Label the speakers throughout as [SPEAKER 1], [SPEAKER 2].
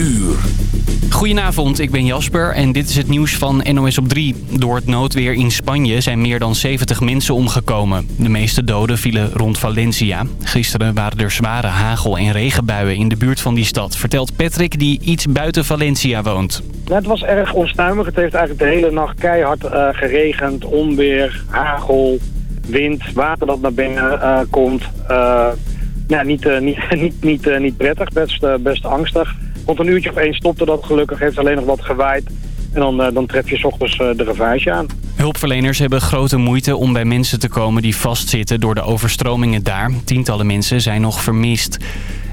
[SPEAKER 1] uur.
[SPEAKER 2] Goedenavond, ik ben Jasper en dit is het nieuws van NOS op 3. Door het noodweer in Spanje zijn meer dan 70 mensen omgekomen. De meeste doden vielen rond Valencia. Gisteren waren er zware hagel- en regenbuien in de buurt van die stad... vertelt Patrick, die iets buiten Valencia woont.
[SPEAKER 3] Het was erg onstuimig. Het heeft eigenlijk de hele nacht keihard uh, geregend. Onweer, hagel, wind, water dat naar binnen uh, komt. Uh, ja, niet, niet, niet, niet, niet prettig, best, best angstig. Rond een uurtje of stopte dat gelukkig, heeft alleen nog wat gewaaid. En dan, dan tref je s ochtends de ravage aan.
[SPEAKER 2] Hulpverleners hebben grote moeite om bij mensen te komen die vastzitten door de overstromingen daar. Tientallen mensen zijn nog vermist.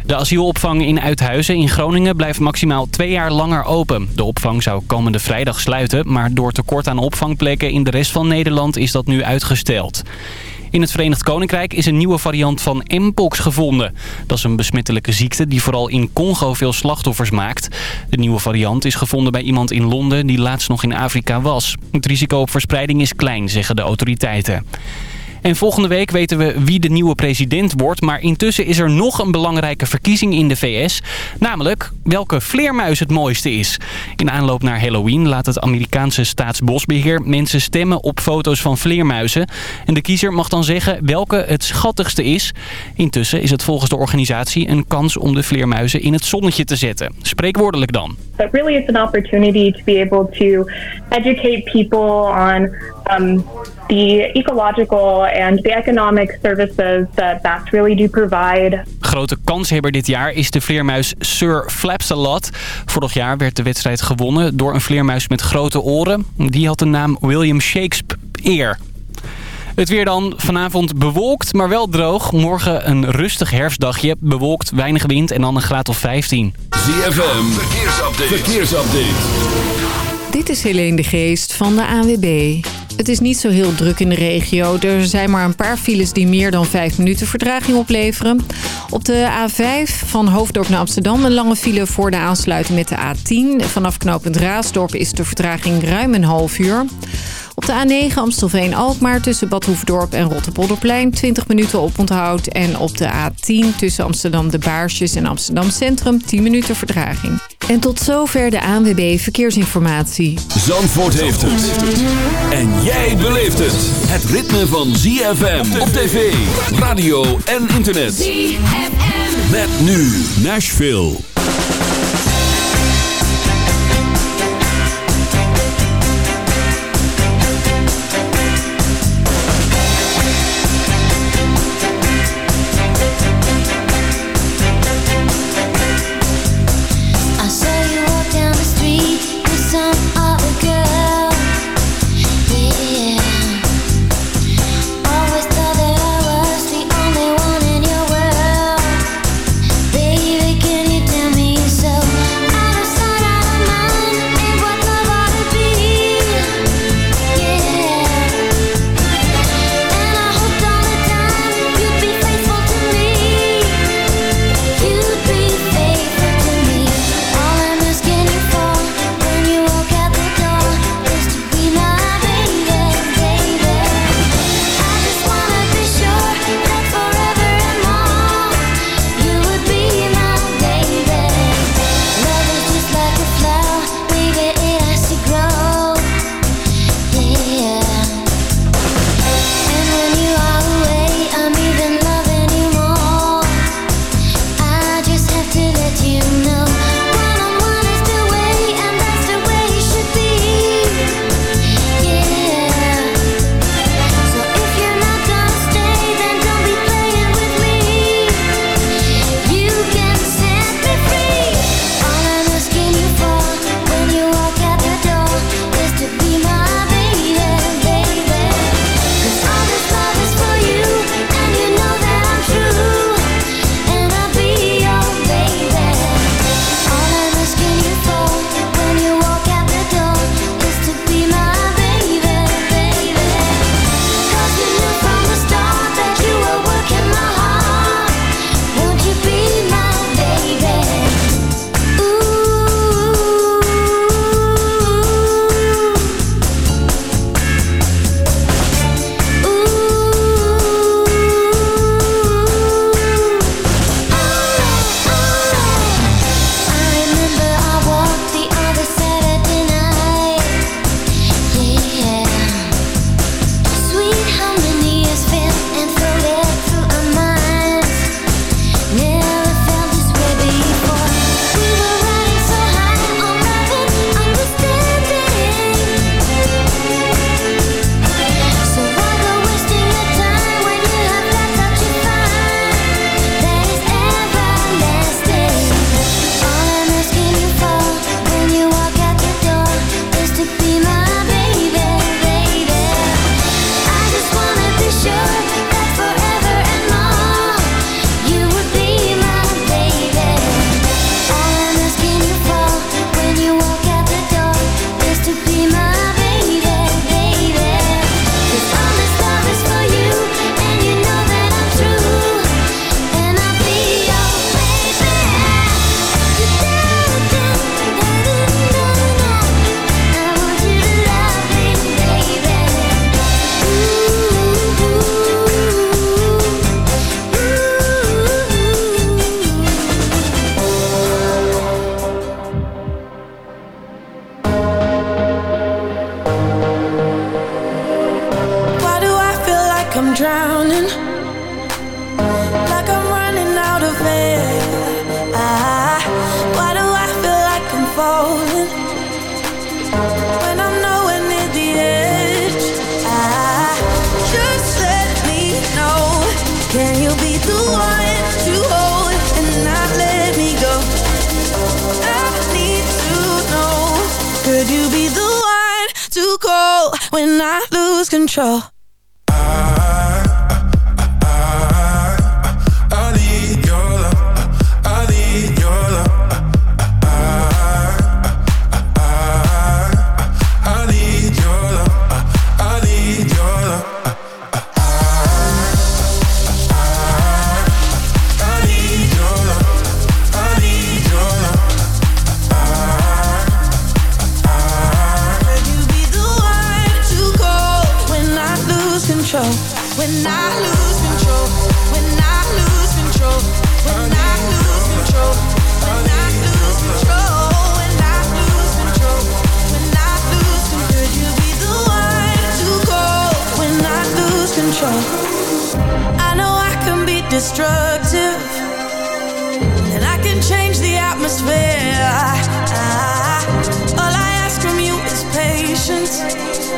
[SPEAKER 2] De asielopvang in Uithuizen in Groningen blijft maximaal twee jaar langer open. De opvang zou komende vrijdag sluiten, maar door tekort aan opvangplekken in de rest van Nederland is dat nu uitgesteld. In het Verenigd Koninkrijk is een nieuwe variant van Mpox gevonden. Dat is een besmettelijke ziekte die vooral in Congo veel slachtoffers maakt. De nieuwe variant is gevonden bij iemand in Londen die laatst nog in Afrika was. Het risico op verspreiding is klein, zeggen de autoriteiten. En volgende week weten we wie de nieuwe president wordt. Maar intussen is er nog een belangrijke verkiezing in de VS. Namelijk welke vleermuis het mooiste is. In aanloop naar Halloween laat het Amerikaanse staatsbosbeheer mensen stemmen op foto's van vleermuizen. En de kiezer mag dan zeggen welke het schattigste is. Intussen is het volgens de organisatie een kans om de vleermuizen in het zonnetje te zetten. Spreekwoordelijk dan.
[SPEAKER 4] Really is an opportunity to be able to educate people on um, the ecological and the economic services that bats really do provide.
[SPEAKER 2] Grote kanshebber dit jaar is de vleermuis Sir Flapsalot. Vorig jaar werd de wedstrijd gewonnen door een vleermuis met grote oren. Die had de naam William Shakespeare. Het weer dan vanavond bewolkt, maar wel droog. Morgen een rustig herfstdagje. Bewolkt, weinig wind en dan een graad of 15.
[SPEAKER 1] ZFM, verkeersupdate. verkeersupdate.
[SPEAKER 5] Dit is Helene de Geest van de ANWB. Het is niet zo heel druk in de regio. Er zijn maar een paar files die meer dan 5 minuten vertraging opleveren. Op de A5 van Hoofddorp naar Amsterdam een lange file voor de aansluiting met de A10. Vanaf knooppunt Raasdorp is de vertraging ruim een half uur. Op de A9 Amstelveen-Alkmaar tussen Bad Hoefdorp en Rotterpolderplein 20 minuten oponthoud. En op de A10 tussen Amsterdam de Baarsjes en Amsterdam Centrum 10 minuten vertraging. En tot zover de ANWB Verkeersinformatie.
[SPEAKER 1] Zandvoort heeft het. En jij beleeft het. Het ritme van ZFM op tv, radio en internet. ZFM. Met nu Nashville.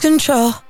[SPEAKER 6] control.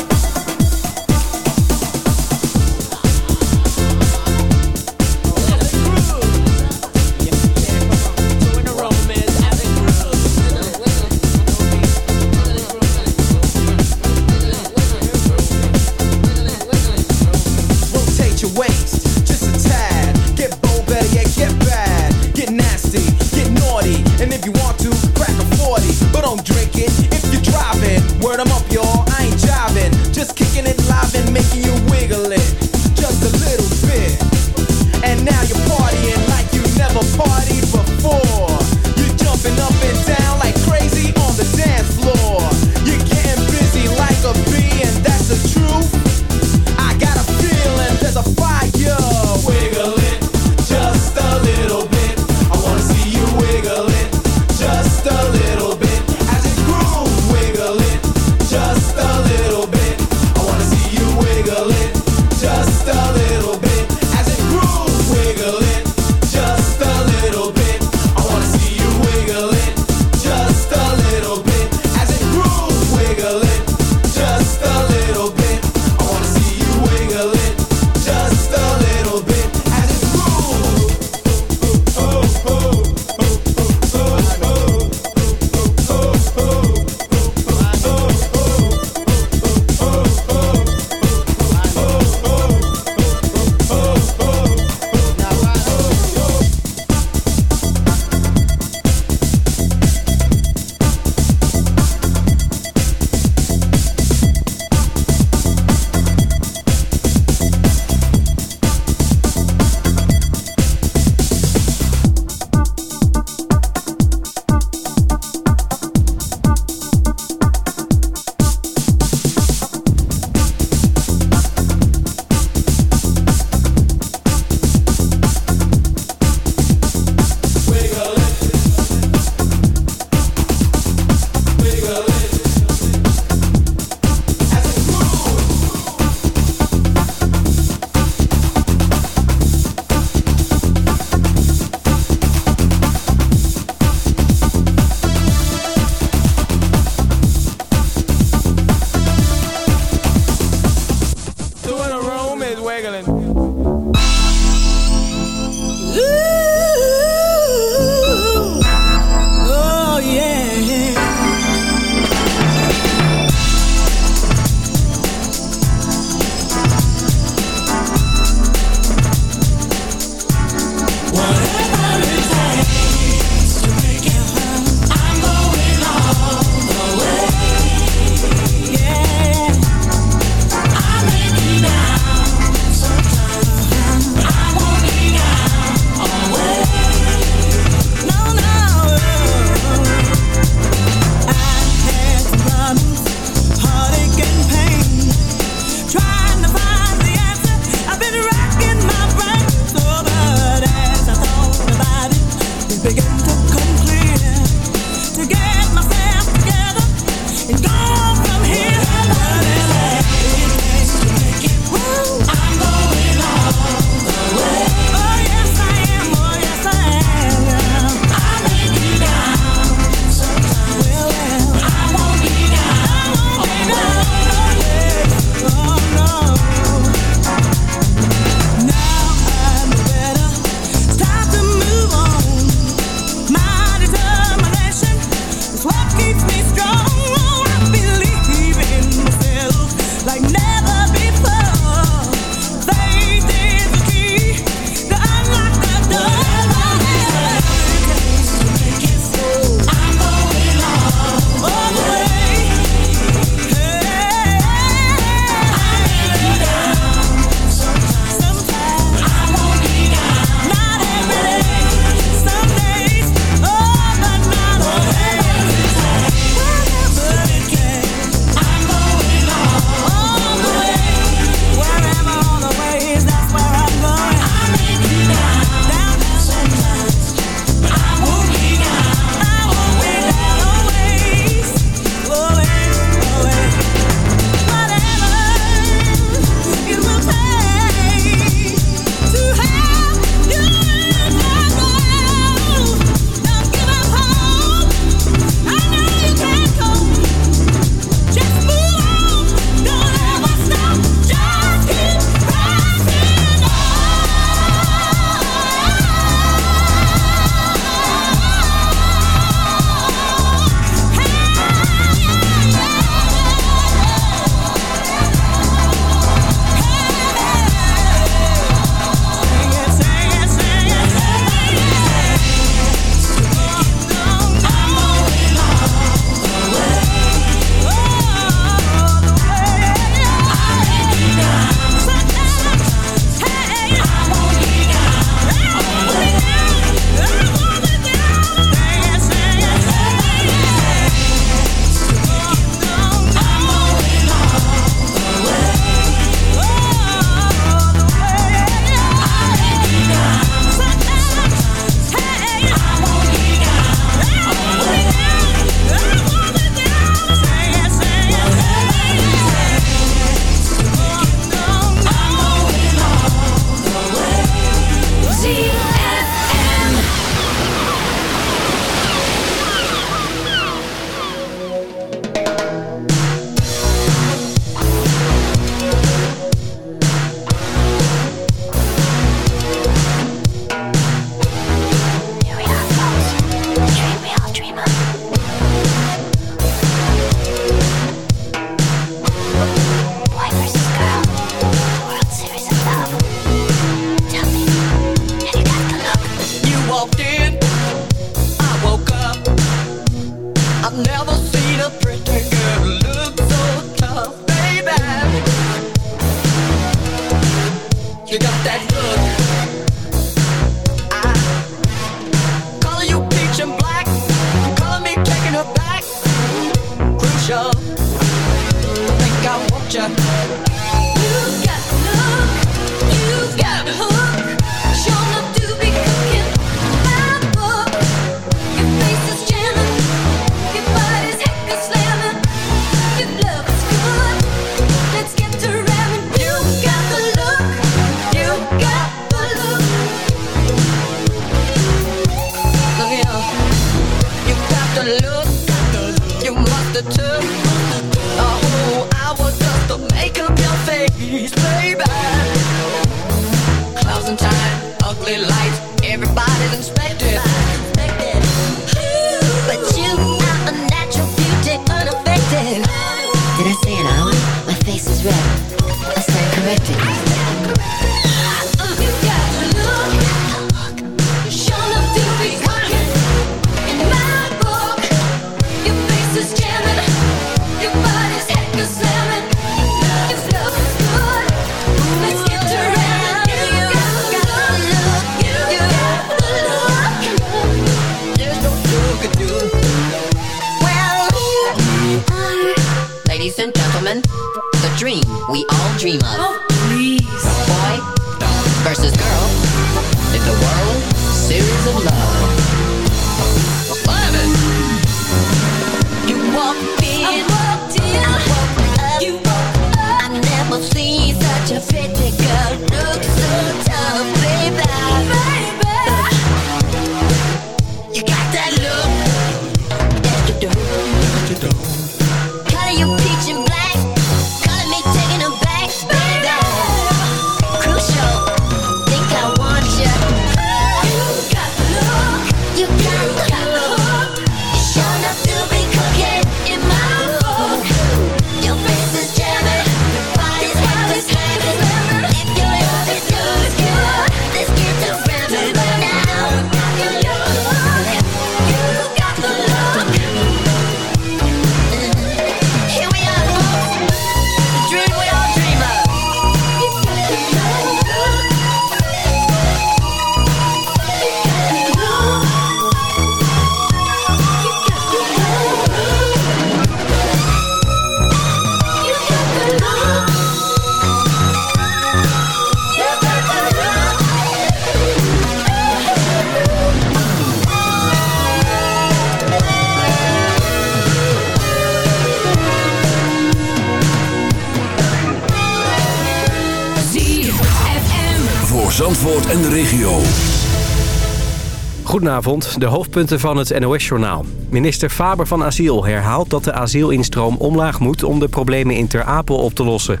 [SPEAKER 7] Goedenavond, de hoofdpunten van het NOS-journaal. Minister Faber van Asiel herhaalt dat de asielinstroom omlaag moet... om de problemen in Ter Apel op te lossen.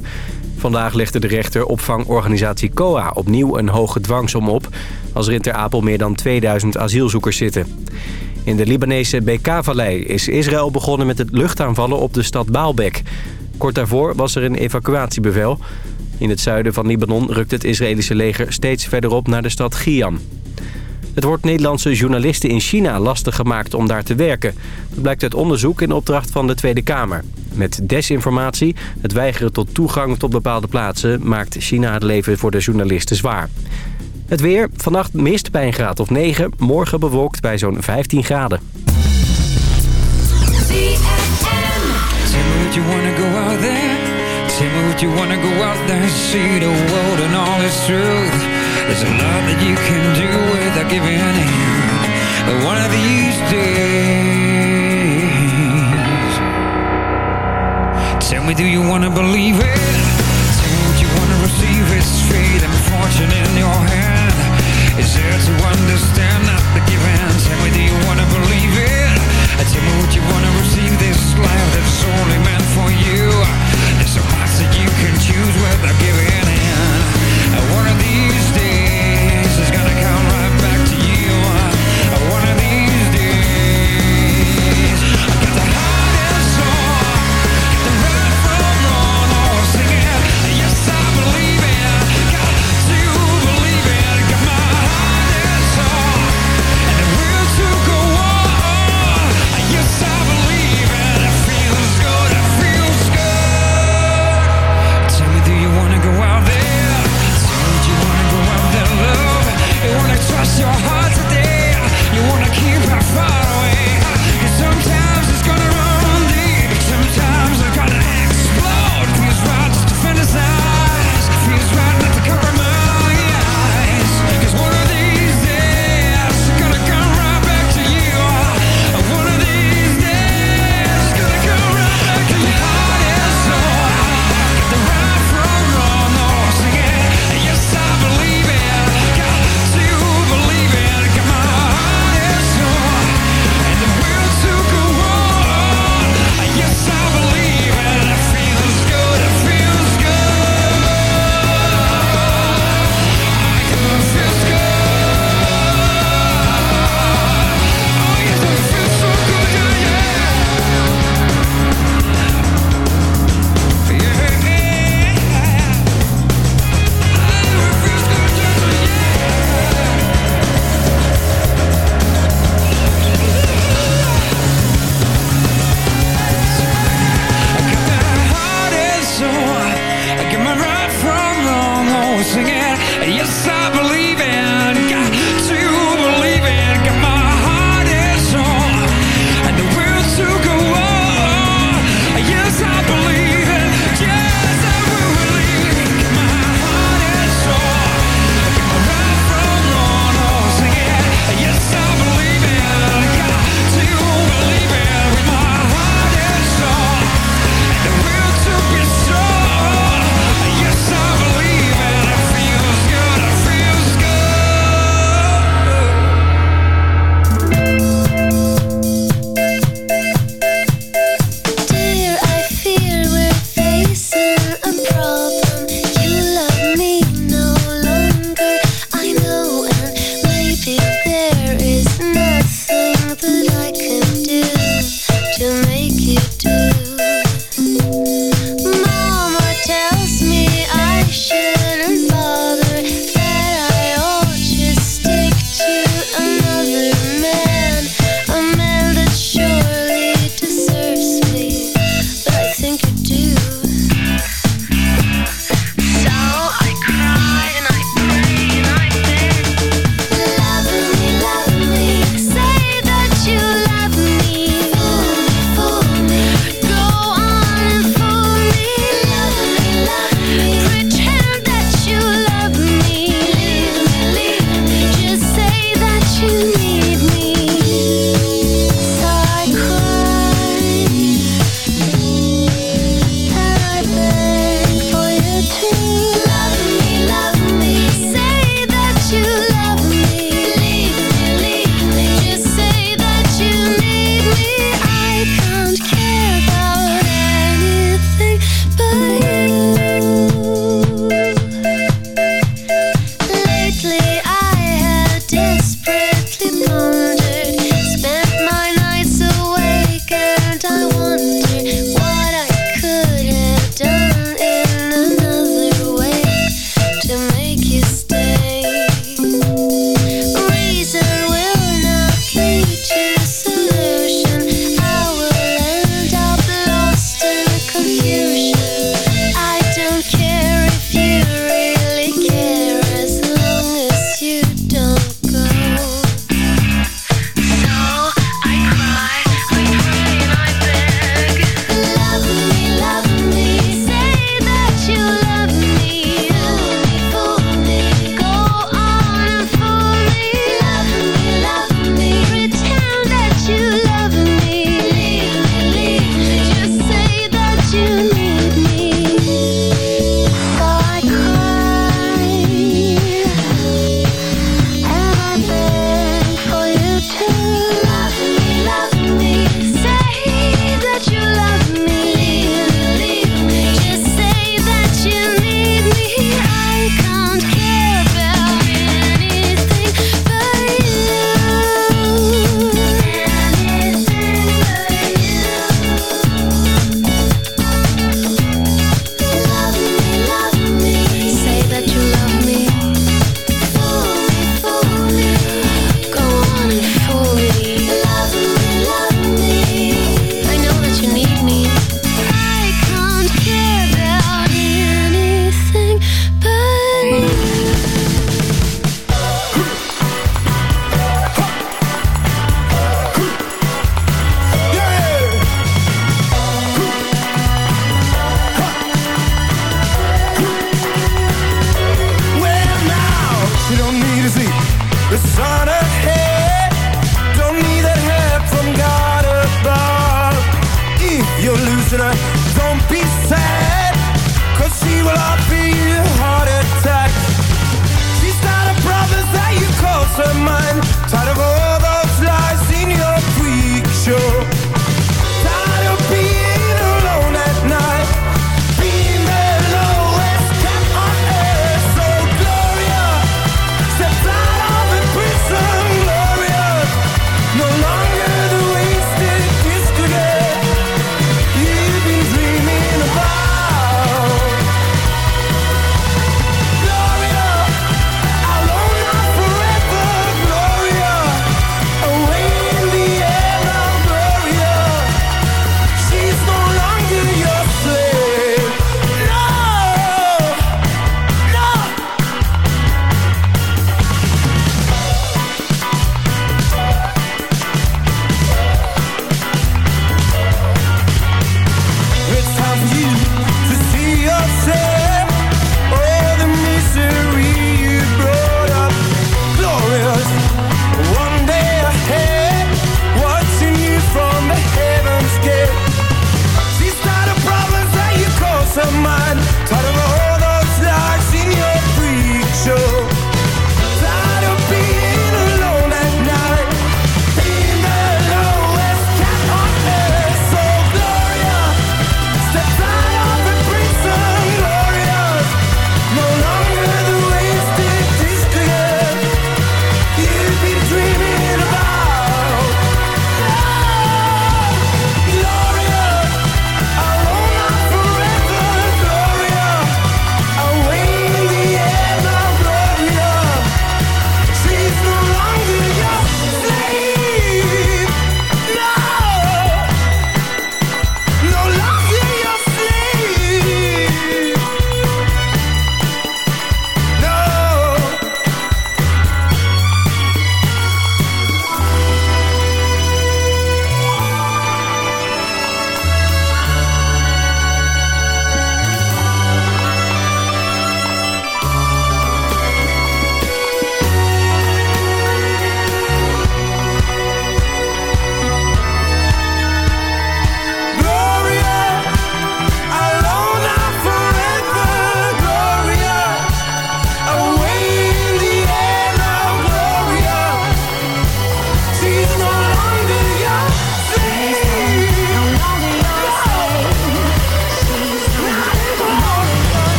[SPEAKER 7] Vandaag legde de rechter opvangorganisatie COA opnieuw een hoge dwangsom op... als er in Ter Apel meer dan 2000 asielzoekers zitten. In de Libanese Bekaa-vallei is Israël begonnen met het luchtaanvallen op de stad Baalbek. Kort daarvoor was er een evacuatiebevel. In het zuiden van Libanon rukt het Israëlische leger steeds verderop naar de stad Gian. Het wordt Nederlandse journalisten in China lastig gemaakt om daar te werken. Dat blijkt uit onderzoek in opdracht van de Tweede Kamer. Met desinformatie, het weigeren tot toegang tot bepaalde plaatsen... maakt China het leven voor de journalisten zwaar. Het weer, vannacht mist bij een graad of 9. Morgen bewolkt bij zo'n 15 graden.
[SPEAKER 8] There's a lot that you can do without giving in. One of these days. Tell me, do you wanna believe it? Tell me, would you wanna receive its fate and fortune in your hand? Is there to understand not the given? Tell me, do you wanna believe it? Tell me, would you wanna receive this life that's only meant for you? There's so much that you can choose without giving in. One of these days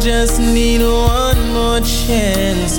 [SPEAKER 9] just need one more chance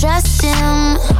[SPEAKER 10] Trust him.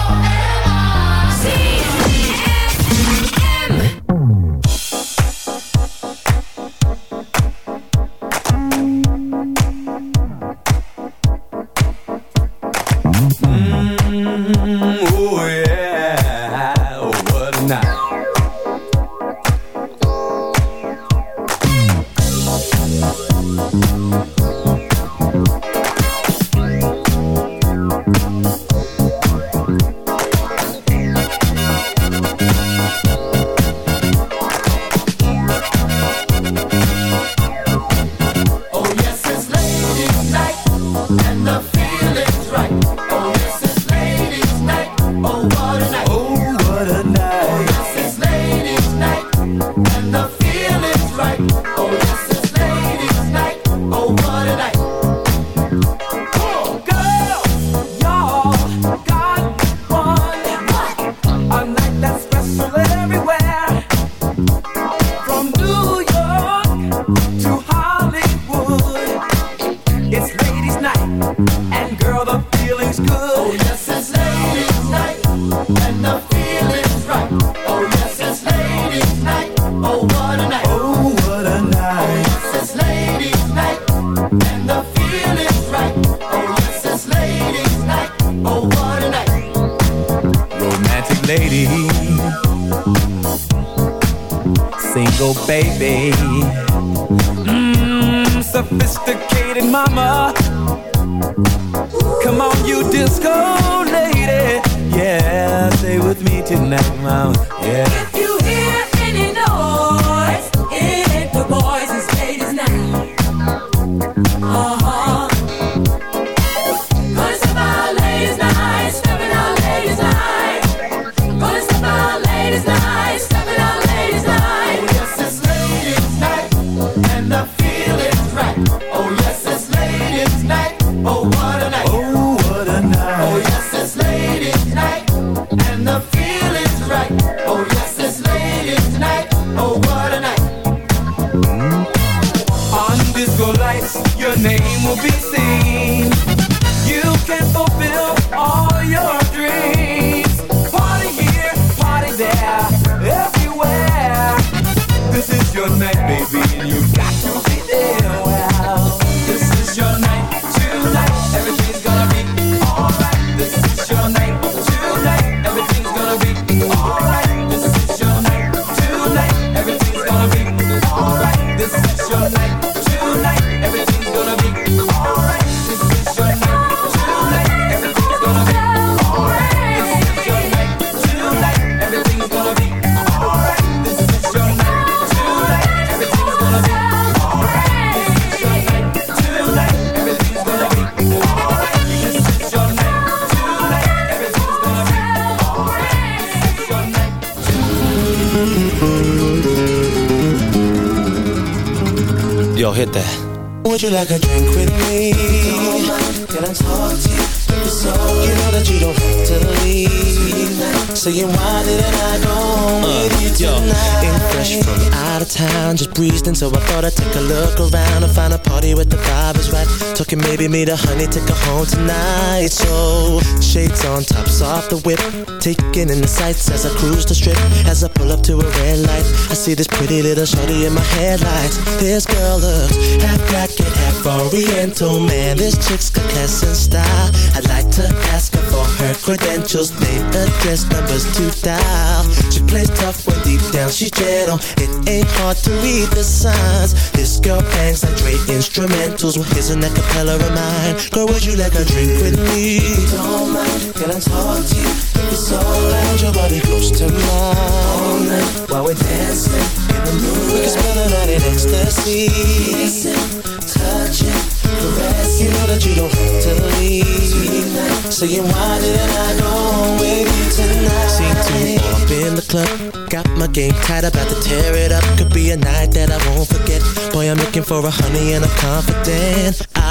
[SPEAKER 11] Oh.
[SPEAKER 12] Would you like a drink with me? Can I talk to you? So You know that you don't have to leave. Saying why didn't I go home with you tonight? Ain't fresh from out of town, just breezed in, so I thought I'd take a look around and find a party with the vibe is right. Talking maybe meet a honey, take her home tonight. So shades on, tops off the whip, taking in the sights as I cruise the strip. As I pull up to a red light, I see this pretty little shorty in my headlights. This girl looks half black and half oriental. Man, this chick's got class and style. I'd like to ask her for her credentials, name, address, numbers to dial. She plays tough when deep down she's gentle. It ain't hard to read the signs. This girl bangs like Dre instrumentals. Well, here's an acapella of mine. Girl, would you like a drink with me? Don't mind, can I talk to you? It's alright, your body close to mine. All night while we're dancing in the moonlight. We can spend the night in ecstasy. Kissing, touching, caressing. You know that you don't have to leave. Saying why didn't I go home with you tonight? Two, all up in the club. Got my game tight, about to tear it up. Could be a night that I won't forget. Boy, I'm looking for a honey and I'm confident. I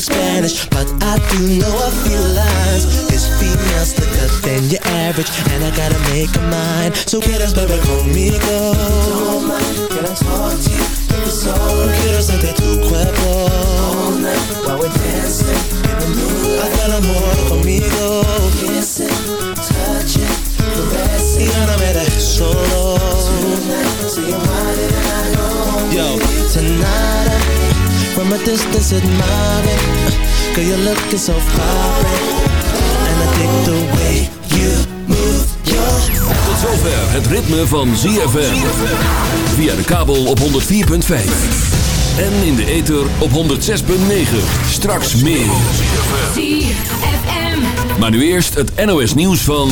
[SPEAKER 12] perfect Spanish, but I do know a few lines. This female's slicker than your average, and I gotta make her mine. So get us, baby, conmigo. Don't mind, can I talk to you? If it's alright. Quiero sentir tu cuerpo. All night while we're dancing in the moonlight. Haz el amor conmigo. Kissing, touching, caressing. Y no me dejes solo. Tonight, saying why didn't I go home Yo, I, from a distance admiring. Girl, you're looking so vibrant. And I dig the way you move your
[SPEAKER 1] Tot zover het ritme van ZFM. Via de kabel op 104.5. En in de ether op 106.9. Straks meer. Maar nu eerst het NOS nieuws van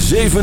[SPEAKER 1] 7